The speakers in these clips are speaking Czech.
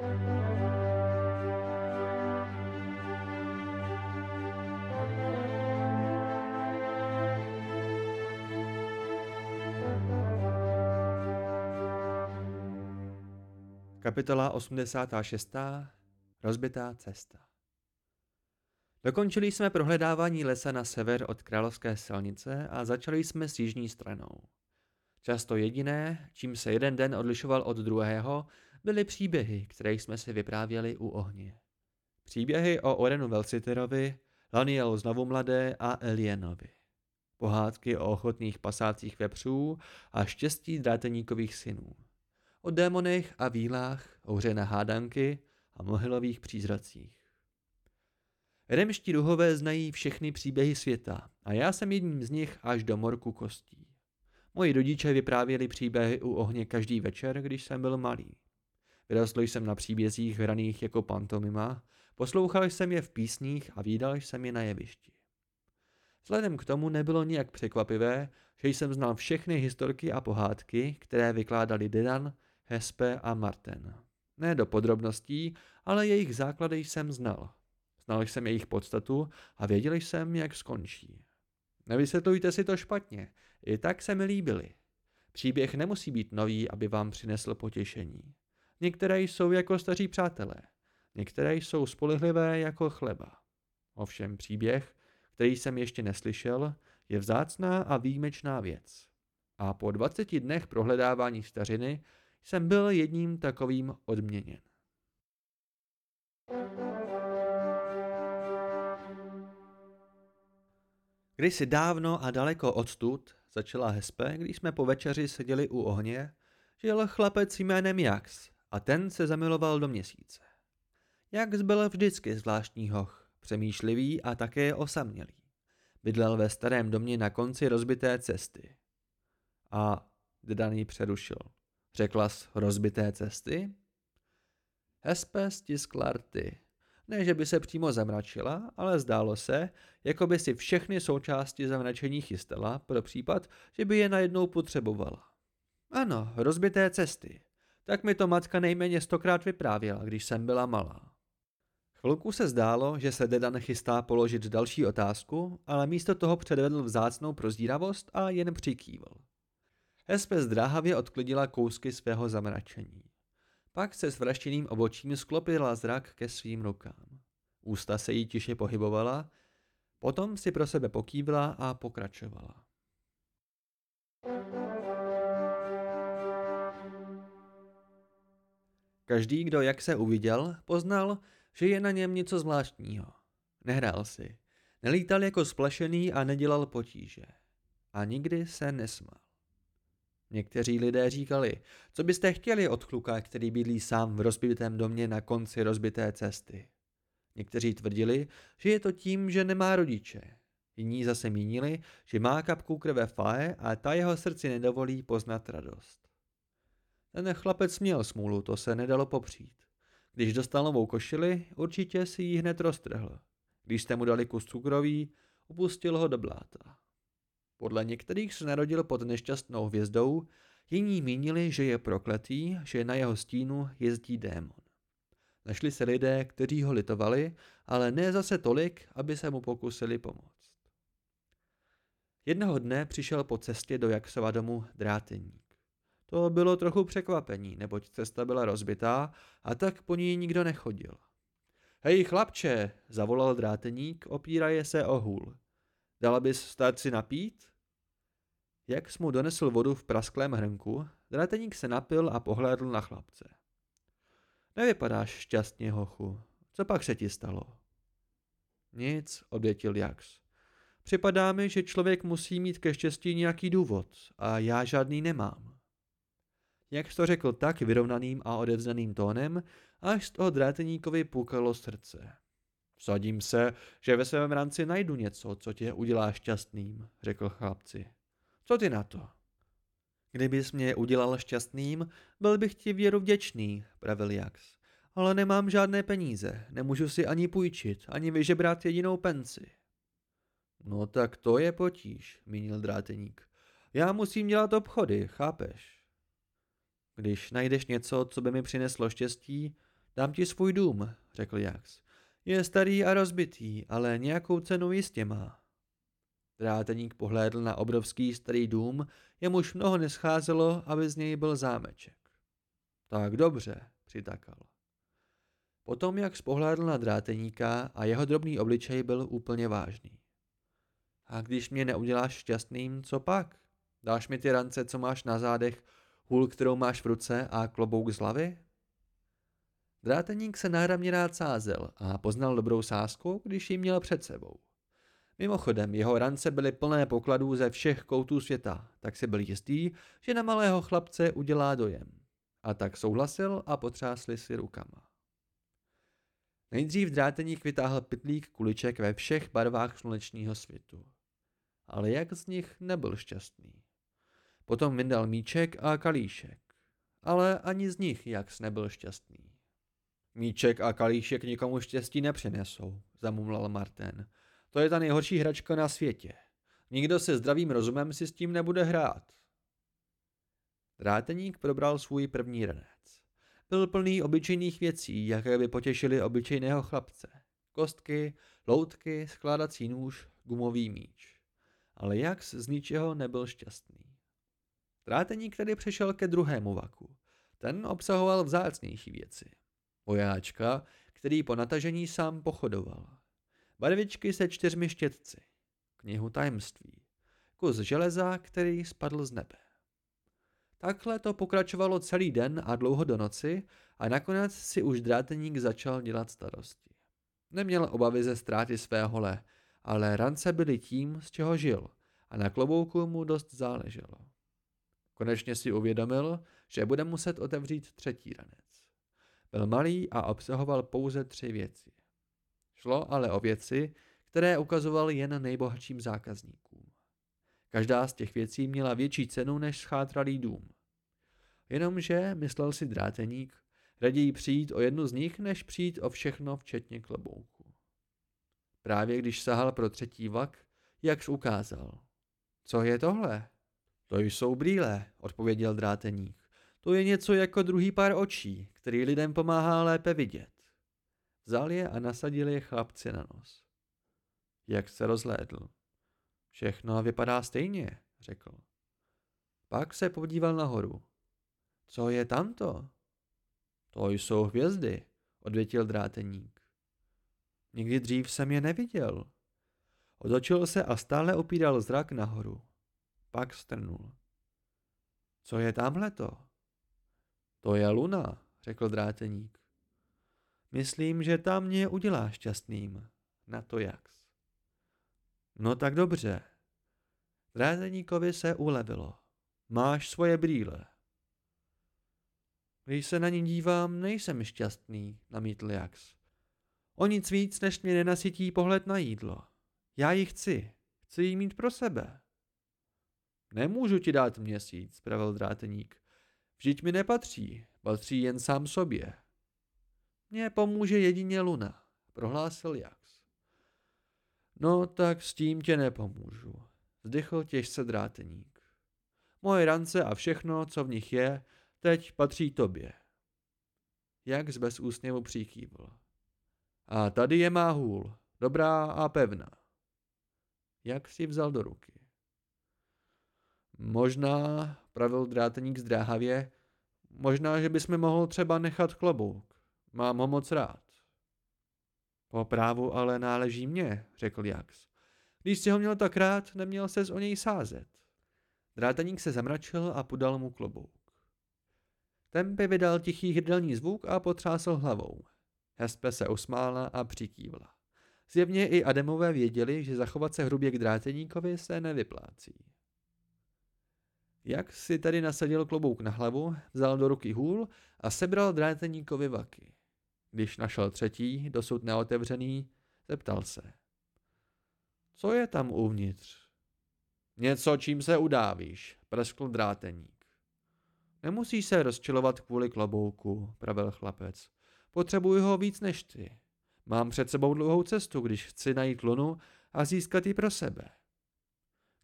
Kapitola 86. Rozbitá cesta Dokončili jsme prohledávání lesa na sever od Královské silnice a začali jsme s jižní stranou. Často jediné, čím se jeden den odlišoval od druhého, byly příběhy, které jsme si vyprávěli u ohně. Příběhy o Orenu Velsiterovi, Lanielu znovu mladé a Elienovi. Pohádky o ochotných pasácích vepřů a štěstí dráteníkových synů o démonech a vílách, ouřené hádanky a mohylových přízracích. Remští duhové znají všechny příběhy světa a já jsem jedním z nich až do morku kostí. Moji rodiče vyprávěli příběhy u ohně každý večer, když jsem byl malý. Vyrostl jsem na příbězích hraných jako pantomima, poslouchal jsem je v písních a výdal jsem je na jevišti. Vzhledem k tomu nebylo nijak překvapivé, že jsem znal všechny historky a pohádky, které vykládali Dedan, Hespe a Marten. Ne do podrobností, ale jejich základy jsem znal. Znal jsem jejich podstatu a věděl jsem, jak skončí. Nevysvětlujte si to špatně, i tak se mi líbily. Příběh nemusí být nový, aby vám přinesl potěšení. Některé jsou jako staří přátelé, některé jsou spolehlivé jako chleba. Ovšem příběh, který jsem ještě neslyšel, je vzácná a výjimečná věc. A po 20 dnech prohledávání stařiny jsem byl jedním takovým odměněn. Kdysi dávno a daleko odstud, začala Hespe, když jsme po večeři seděli u ohně, žil chlapec jménem Jax a ten se zamiloval do měsíce. Jax byl vždycky zvláštní hoch, přemýšlivý a také osamělý. Bydlel ve starém domě na konci rozbité cesty. A Dedaný přerušil. Řekla z rozbité cesty? Hespe stiskla rty. Ne, že by se přímo zamračila, ale zdálo se, jako by si všechny součásti zamračení chystala pro případ, že by je najednou potřebovala. Ano, rozbité cesty. Tak mi to matka nejméně stokrát vyprávěla, když jsem byla malá. Chvilku se zdálo, že se Dedan chystá položit další otázku, ale místo toho předvedl vzácnou prozdíravost a jen přikývl. Espe zdráhavě odklidila kousky svého zamračení. Pak se svraštěným obočím sklopila zrak ke svým rukám. Ústa se jí tiše pohybovala, potom si pro sebe pokývla a pokračovala. Každý, kdo jak se uviděl, poznal, že je na něm něco zvláštního. Nehrál si, nelítal jako splašený a nedělal potíže. A nikdy se nesmál. Někteří lidé říkali, co byste chtěli od kluka, který bydlí sám v rozbitém domě na konci rozbité cesty. Někteří tvrdili, že je to tím, že nemá rodiče. Jiní zase mínili, že má kapku krve fae a ta jeho srdci nedovolí poznat radost. Ten chlapec měl smůlu, to se nedalo popřít. Když dostal novou košili, určitě si ji hned roztrhl. Když jste mu dali kus cukroví, upustil ho do bláta. Podle některých se narodil pod nešťastnou hvězdou, jiní mínili, že je prokletý, že na jeho stínu jezdí démon. Našli se lidé, kteří ho litovali, ale ne zase tolik, aby se mu pokusili pomoct. Jednoho dne přišel po cestě do Jaksova domu dráteník. To bylo trochu překvapení, neboť cesta byla rozbitá a tak po ní nikdo nechodil. Hej chlapče, zavolal dráteník, opíraje se o hůl. Dala bys stát si napít? Jak mu donesl vodu v prasklém hrnku, dráteník se napil a pohlédl na chlapce. Nevypadáš šťastně, hochu. Co pak se ti stalo? Nic, odvětil Jax. Připadá mi, že člověk musí mít ke štěstí nějaký důvod a já žádný nemám. Jak to řekl tak vyrovnaným a odevzdaným tónem, až z toho dráteníkovi pukalo srdce. Vsadím se, že ve svém ranci najdu něco, co tě udělá šťastným, řekl chlapci. Co ty na to? Kdybys mě udělal šťastným, byl bych ti věru vděčný, pravil Jax. Ale nemám žádné peníze, nemůžu si ani půjčit, ani vyžebrat jedinou penci. No tak to je potíž, mínil dráteník. Já musím dělat obchody, chápeš? Když najdeš něco, co by mi přineslo štěstí, Dám ti svůj dům, řekl Jax. Je starý a rozbitý, ale nějakou cenu jistě má. Dráteník pohlédl na obrovský starý dům, jemuž mnoho nescházelo, aby z něj byl zámeček. Tak dobře, přitakal. Potom jak spohlédl na dráteníka a jeho drobný obličej byl úplně vážný. A když mě neuděláš šťastným, co pak? Dáš mi ty rance, co máš na zádech, hůl, kterou máš v ruce a klobouk z hlavy? Dráteník se náramně rád sázel a poznal dobrou sázku, když ji měl před sebou. Mimochodem, jeho rance byly plné pokladů ze všech koutů světa, tak si byl jistý, že na malého chlapce udělá dojem. A tak souhlasil a potřásli si rukama. Nejdřív dráteník vytáhl pytlík kuliček ve všech barvách slunečního světu. Ale jak z nich nebyl šťastný. Potom vyndal míček a kalíšek. Ale ani z nich Jax nebyl šťastný. Míček a kalíšek nikomu štěstí nepřinesou, zamumlal Martin. To je ta nejhorší hračka na světě. Nikdo se zdravým rozumem si s tím nebude hrát. Dráteník probral svůj první ranec. Byl plný obyčejných věcí, jaké by potěšily obyčejného chlapce. Kostky, loutky, skládací nůž, gumový míč. Ale jak z ničeho nebyl šťastný. Dráteník tedy přešel ke druhému vaku. Ten obsahoval vzácnější věci. Vojáčka, který po natažení sám pochodoval. Barvičky se čtyřmi štětci. Knihu tajemství. Kus železa, který spadl z nebe. Takhle to pokračovalo celý den a dlouho do noci a nakonec si už dráteník začal dělat starosti. Neměl obavy ze ztráty své hole, ale rance byly tím, z čeho žil a na klobouku mu dost záleželo. Konečně si uvědomil, že bude muset otevřít třetí ranec. Byl malý a obsahoval pouze tři věci. Šlo ale o věci, které ukazovaly jen nejbohatším zákazníkům. Každá z těch věcí měla větší cenu než schátralý dům. Jenomže, myslel si dráteník, raději přijít o jednu z nich, než přijít o všechno včetně klobouku. Právě když sahal pro třetí vlak, jakž ukázal. Co je tohle? To jsou brýle, odpověděl dráteník. To je něco jako druhý pár očí, který lidem pomáhá lépe vidět. Vzal je a nasadil je chlapci na nos. Jak se rozhlédl. Všechno vypadá stejně, řekl. Pak se podíval nahoru. Co je tamto? To jsou hvězdy, odvětil dráteník. Nikdy dřív jsem je neviděl. Otočil se a stále opíral zrak nahoru. Pak strnul. Co je tamhleto? To je luna, řekl dráteník. Myslím, že tam mě udělá šťastným. Na to jak. No tak dobře. Dráteníkovi se ulevilo. Máš svoje brýle. Když se na ní dívám, nejsem šťastný, namítl Jax. O nic víc, než mě nenasytí pohled na jídlo. Já ji chci. Chci ji mít pro sebe. Nemůžu ti dát měsíc, pravil dráteník. Vždyť mi nepatří, patří jen sám sobě. Mně pomůže jedině Luna, prohlásil Jax. No tak s tím tě nepomůžu, vzdychl těžce dráteník. Moje rance a všechno, co v nich je, teď patří tobě. Jax bez úsměvu přikývl. A tady je má hůl, dobrá a pevná. Jak si vzal do ruky. Možná, pravil dráteník zdráhavě, možná, že bys mi mohl třeba nechat klobouk. Mám ho moc rád. Po právu ale náleží mě, řekl Jax. Když si ho měl tak rád, neměl ses o něj sázet. Dráteník se zamračil a podal mu klobouk. Tempy vydal tichý hrdelní zvuk a potřásl hlavou. Hespe se usmála a přikývla. Zjevně i Ademové věděli, že zachovat se hrubě k dráteníkovi se nevyplácí. Jak si tedy nasadil klobouk na hlavu, vzal do ruky hůl a sebral dráteníkovi vaky. Když našel třetí, dosud neotevřený, zeptal se. Co je tam uvnitř? Něco, čím se udávíš, preskl dráteník. Nemusíš se rozčilovat kvůli klobouku, pravil chlapec. Potřebuji ho víc než ty. Mám před sebou dlouhou cestu, když chci najít lunu a získat ji pro sebe.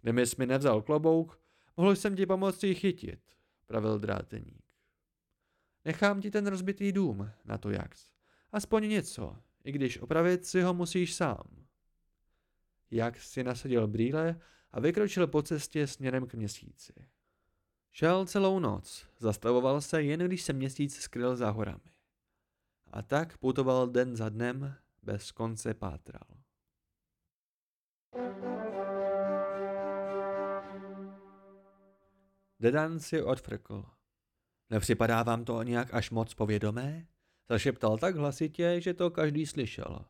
Kdybys mi nevzal klobouk, mohl jsem ti pomoci chytit, pravil dráteník. Nechám ti ten rozbitý dům, na to Jax. Aspoň něco, i když opravit si ho musíš sám. Jax si nasadil brýle a vykročil po cestě směrem k měsíci. Šel celou noc, zastavoval se jen když se měsíc skryl za horami. A tak putoval den za dnem, bez konce pátral. Dedan si odfrkl. Nepřipadá vám to nějak až moc povědomé? Zašeptal tak hlasitě, že to každý slyšel.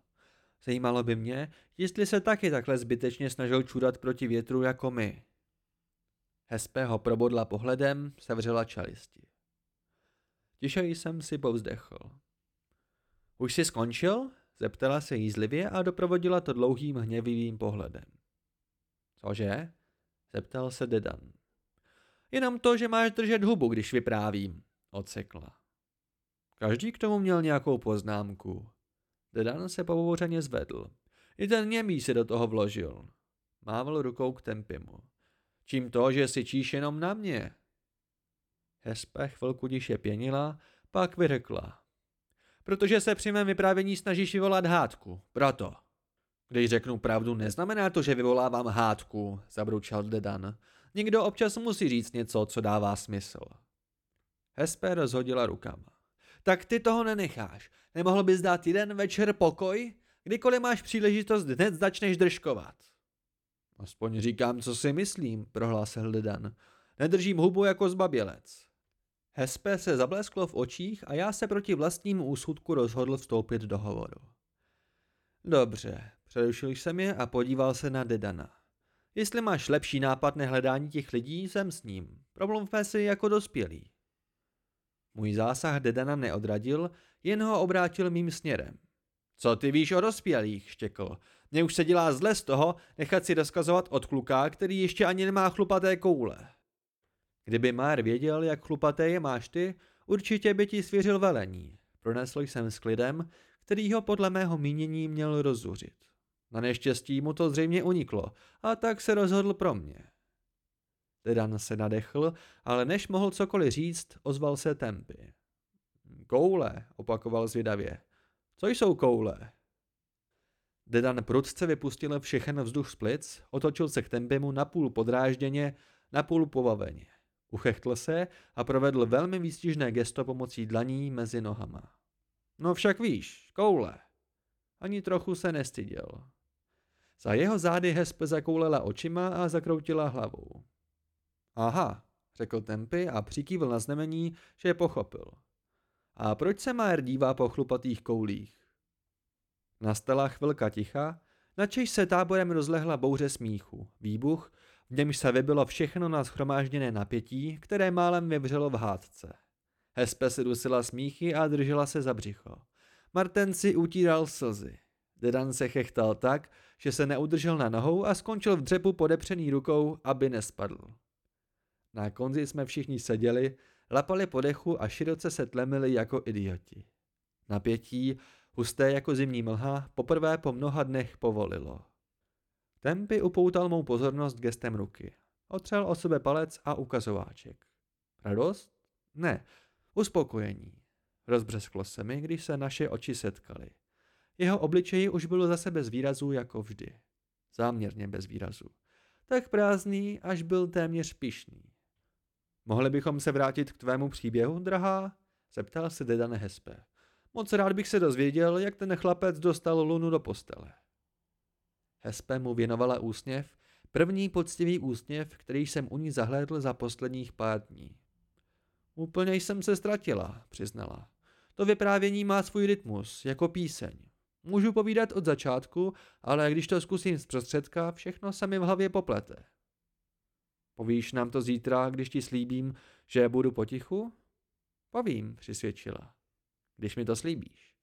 Zajímalo by mě, jestli se taky takhle zbytečně snažil čurat proti větru jako my. Hespe ho probodla pohledem, sevřela čelisti. Tiše jsem si povzdechl. Už jsi skončil? Zeptala se jízlivě a doprovodila to dlouhým hněvivým pohledem. Cože? Zeptal se Dedan. Jenom to, že máš držet hubu, když vyprávím, odsekla. Každý k tomu měl nějakou poznámku. Dedan se povořeně zvedl. I ten němý se do toho vložil. Mával rukou k Tempimu. Čím to, že si číš jenom na mě? Hespe chvilku tiše pěnila, pak vyrekla. Protože se při mém vyprávění snažíš vyvolat hádku. Proto. Když řeknu pravdu, neznamená to, že vyvolávám hádku, zabručal Dedan. Někdo občas musí říct něco, co dává smysl. Hespe rozhodila rukama. Tak ty toho nenecháš. Nemohl bys dát jeden večer pokoj? Kdykoliv máš příležitost, hned začneš držkovat. Aspoň říkám, co si myslím, prohlásil Dedan. Nedržím hubu jako zbabělec. Hespe se zablesklo v očích a já se proti vlastnímu úsudku rozhodl vstoupit do hovoru. Dobře, přerušil jsem je a podíval se na Dedana. Jestli máš lepší nápad nehledání těch lidí, jsem s ním. Problém si jako dospělý. Můj zásah Dedana neodradil, jen ho obrátil mým směrem. Co ty víš o dospělých, štěkl. Mně už se dělá zle z toho nechat si rozkazovat od kluka, který ještě ani nemá chlupaté koule. Kdyby Már věděl, jak chlupaté je máš ty, určitě by ti svěřil velení. Pronesl jsem s klidem, který ho podle mého mínění měl rozuřit. Na neštěstí mu to zřejmě uniklo, a tak se rozhodl pro mě. Dedan se nadechl, ale než mohl cokoliv říct, ozval se tempy. Koule, opakoval zvědavě. Co jsou koule? Dedan prudce vypustil všechen vzduch z plic, otočil se k tempimu napůl podrážděně, napůl povaveně. Uchechtl se a provedl velmi výstižné gesto pomocí dlaní mezi nohama. No však víš, koule. Ani trochu se nestyděl. Za jeho zády Hespe zakoulela očima a zakroutila hlavou. Aha, řekl Tempy a přikývil na znamení, že je pochopil. A proč se Maer dívá po chlupatých koulích? Nastala chvilka ticha, načež se táborem rozlehla bouře smíchu, výbuch, v němž se vybilo všechno na schromážděné napětí, které málem vyvřelo v hádce. Hespe si dusila smíchy a držela se za břicho. Marten si utíral slzy. Dedan se chechtal tak, že se neudržel na nohou a skončil v dřepu podepřený rukou, aby nespadl. Na konzi jsme všichni seděli, lapali po dechu a široce se tlemili jako idioti. Napětí, husté jako zimní mlha, poprvé po mnoha dnech povolilo. Tempy upoutal mou pozornost gestem ruky. Otřel o sebe palec a ukazováček. Radost? Ne, uspokojení. Rozbřesklo se mi, když se naše oči setkaly. Jeho obličeji už bylo zase bez výrazu jako vždy. Záměrně bez výrazu. Tak prázdný, až byl téměř pišný. Mohli bychom se vrátit k tvému příběhu, drahá? Zeptal se Dedan Hespe. Moc rád bych se dozvěděl, jak ten chlapec dostal Lunu do postele. Hespe mu věnovala úsměv, první poctivý úsměv, který jsem u ní zahlédl za posledních pár dní. Úplně jsem se ztratila, přiznala. To vyprávění má svůj rytmus, jako píseň. Můžu povídat od začátku, ale když to zkusím zprostředka, všechno se mi v hlavě poplete. Povíš nám to zítra, když ti slíbím, že budu potichu? Povím, přisvědčila. Když mi to slíbíš.